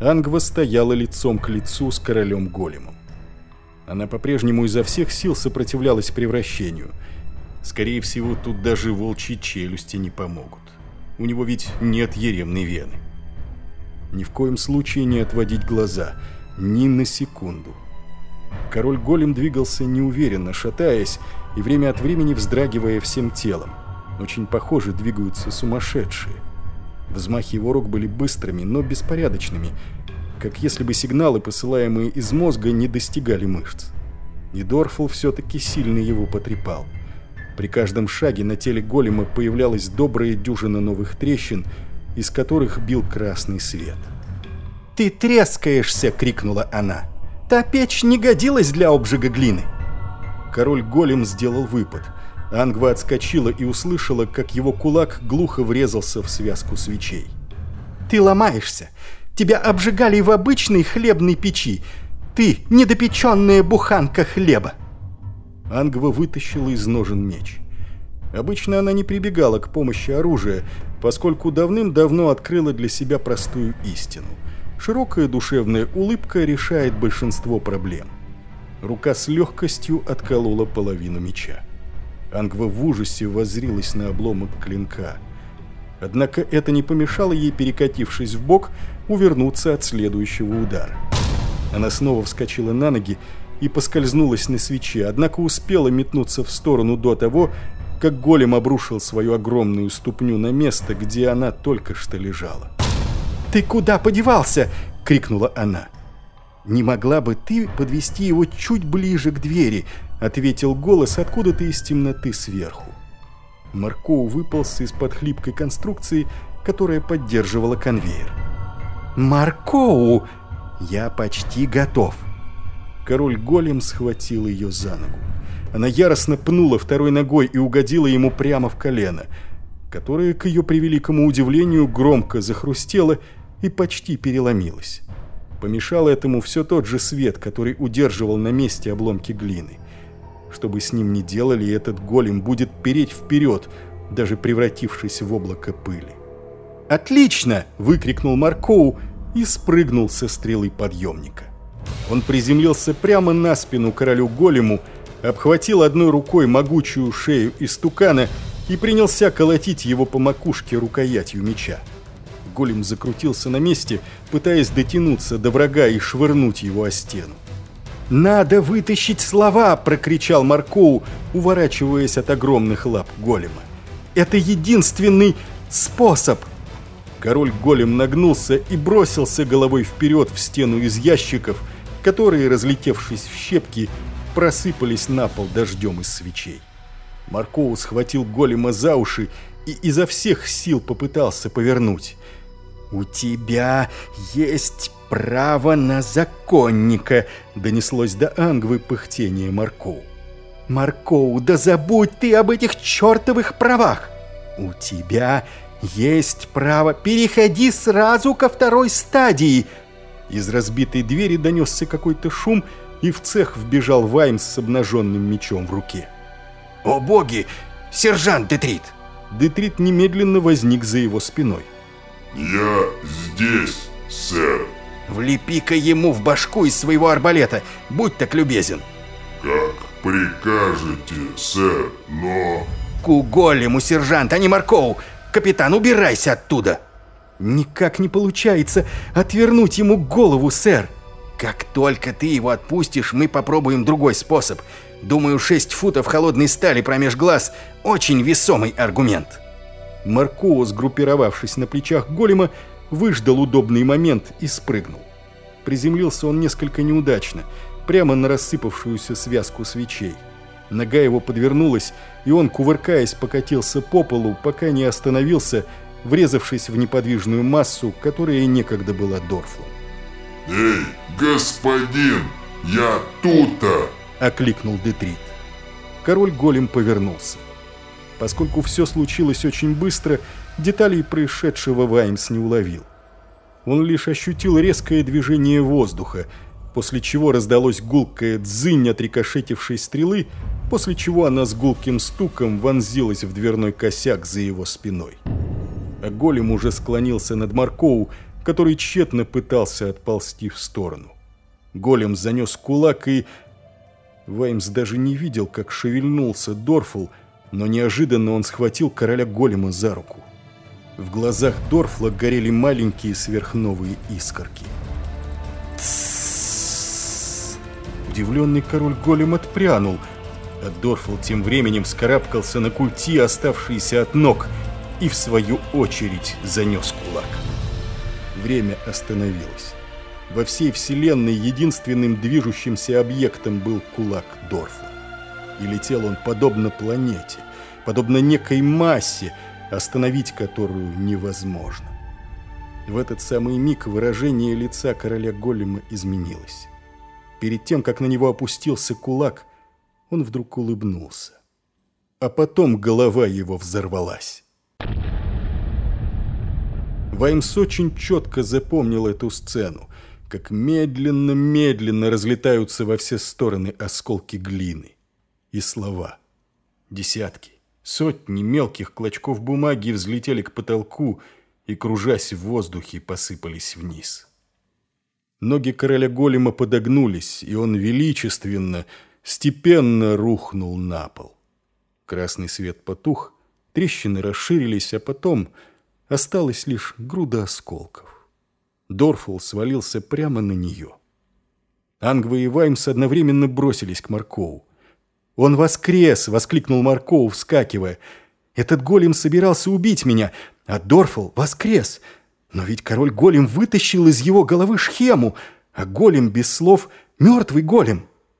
Ангва стояла лицом к лицу с королем Големом. Она по-прежнему изо всех сил сопротивлялась превращению. Скорее всего, тут даже волчьи челюсти не помогут. У него ведь нет еремной вены. Ни в коем случае не отводить глаза, ни на секунду. Король Голем двигался неуверенно, шатаясь и время от времени вздрагивая всем телом. Очень похоже двигаются сумасшедшие. Взмахи его рук были быстрыми, но беспорядочными, как если бы сигналы, посылаемые из мозга, не достигали мышц. И все-таки сильно его потрепал. При каждом шаге на теле голема появлялась добрая дюжина новых трещин, из которых бил красный свет. «Ты трескаешься!» — крикнула она. «Та печь не годилась для обжига глины!» Король голем сделал выпад. Ангва отскочила и услышала, как его кулак глухо врезался в связку свечей. «Ты ломаешься! Тебя обжигали в обычной хлебной печи. Ты — недопеченная буханка хлеба!» Ангва вытащила из ножен меч. Обычно она не прибегала к помощи оружия, поскольку давным-давно открыла для себя простую истину. Широкая душевная улыбка решает большинство проблем. Рука с легкостью отколола половину меча. Ангва в ужасе воззрилась на обломок клинка – Однако это не помешало ей, перекатившись в бок, увернуться от следующего удара. Она снова вскочила на ноги и поскользнулась на свече, однако успела метнуться в сторону до того, как голем обрушил свою огромную ступню на место, где она только что лежала. «Ты куда подевался?» — крикнула она. «Не могла бы ты подвести его чуть ближе к двери?» — ответил голос откуда-то из темноты сверху. Маркоу выполз из-под хлипкой конструкции, которая поддерживала конвейер. «Маркоу! Я почти готов!» Король Голем схватил ее за ногу. Она яростно пнула второй ногой и угодила ему прямо в колено, которое, к ее превеликому удивлению, громко захрустело и почти переломилось. Помешал этому все тот же свет, который удерживал на месте обломки глины. Что бы с ним ни делали, этот голем будет переть вперед, даже превратившись в облако пыли. «Отлично!» – выкрикнул Маркоу и спрыгнул со стрелы подъемника. Он приземлился прямо на спину королю голему, обхватил одной рукой могучую шею истукана и принялся колотить его по макушке рукоятью меча. Голем закрутился на месте, пытаясь дотянуться до врага и швырнуть его о стену. «Надо вытащить слова!» – прокричал Маркоу, уворачиваясь от огромных лап голема. «Это единственный способ!» Король-голем нагнулся и бросился головой вперед в стену из ящиков, которые, разлетевшись в щепки, просыпались на пол дождем из свечей. Маркоу схватил голема за уши и изо всех сил попытался повернуть. «У тебя есть право на законника!» — донеслось до Ангвы пыхтение Маркоу. «Маркоу, да забудь ты об этих чертовых правах! У тебя есть право, переходи сразу ко второй стадии!» Из разбитой двери донесся какой-то шум, и в цех вбежал Ваймс с обнаженным мечом в руке. «О боги! Сержант Детрит!» Детрит немедленно возник за его спиной. «Я здесь, сэр!» Влепи-ка ему в башку из своего арбалета, будь так любезен. Как прикажете, сэр, но... Ку голему, сержант, а не Маркоу! Капитан, убирайся оттуда! Никак не получается отвернуть ему голову, сэр. Как только ты его отпустишь, мы попробуем другой способ. Думаю, 6 футов холодной стали промеж глаз – очень весомый аргумент. Маркоу, сгруппировавшись на плечах голема, выждал удобный момент и спрыгнул. Приземлился он несколько неудачно, прямо на рассыпавшуюся связку свечей. Нога его подвернулась, и он, кувыркаясь, покатился по полу, пока не остановился, врезавшись в неподвижную массу, которая некогда была Дорфлом. «Эй, господин, я тут-то!» — окликнул Детрит. Король-голем повернулся. Поскольку все случилось очень быстро, деталей происшедшего Ваймс не уловил. Он лишь ощутил резкое движение воздуха, после чего раздалось гулкое дзынь от рикошетившей стрелы, после чего она с гулким стуком вонзилась в дверной косяк за его спиной. А голем уже склонился над Маркоу, который тщетно пытался отползти в сторону. Голем занес кулак и... Ваймс даже не видел, как шевельнулся Дорфл, но неожиданно он схватил короля голема за руку. В глазах Дорфла горели маленькие сверхновые искорки. Удивленный король голем отпрянул, а Дорфл тем временем вскарабкался на культи, оставшиеся от ног, и в свою очередь занес кулак. Время остановилось. Во всей вселенной единственным движущимся объектом был кулак Дорфла. И летел он подобно планете, подобно некой массе, остановить которую невозможно. В этот самый миг выражение лица короля Голема изменилось. Перед тем, как на него опустился кулак, он вдруг улыбнулся. А потом голова его взорвалась. Ваймс очень четко запомнил эту сцену, как медленно-медленно разлетаются во все стороны осколки глины. И слова. Десятки, сотни мелких клочков бумаги взлетели к потолку и, кружась в воздухе, посыпались вниз. Ноги короля голема подогнулись, и он величественно, степенно рухнул на пол. Красный свет потух, трещины расширились, а потом осталась лишь груда осколков. Дорфул свалился прямо на нее. Ангва и Ваймс одновременно бросились к Маркову. «Он воскрес!» — воскликнул Маркоу, вскакивая. «Этот голем собирался убить меня, а Дорфул воскрес!» Но ведь король голем вытащил из его головы шхему, а голем без слов — мертвый голем —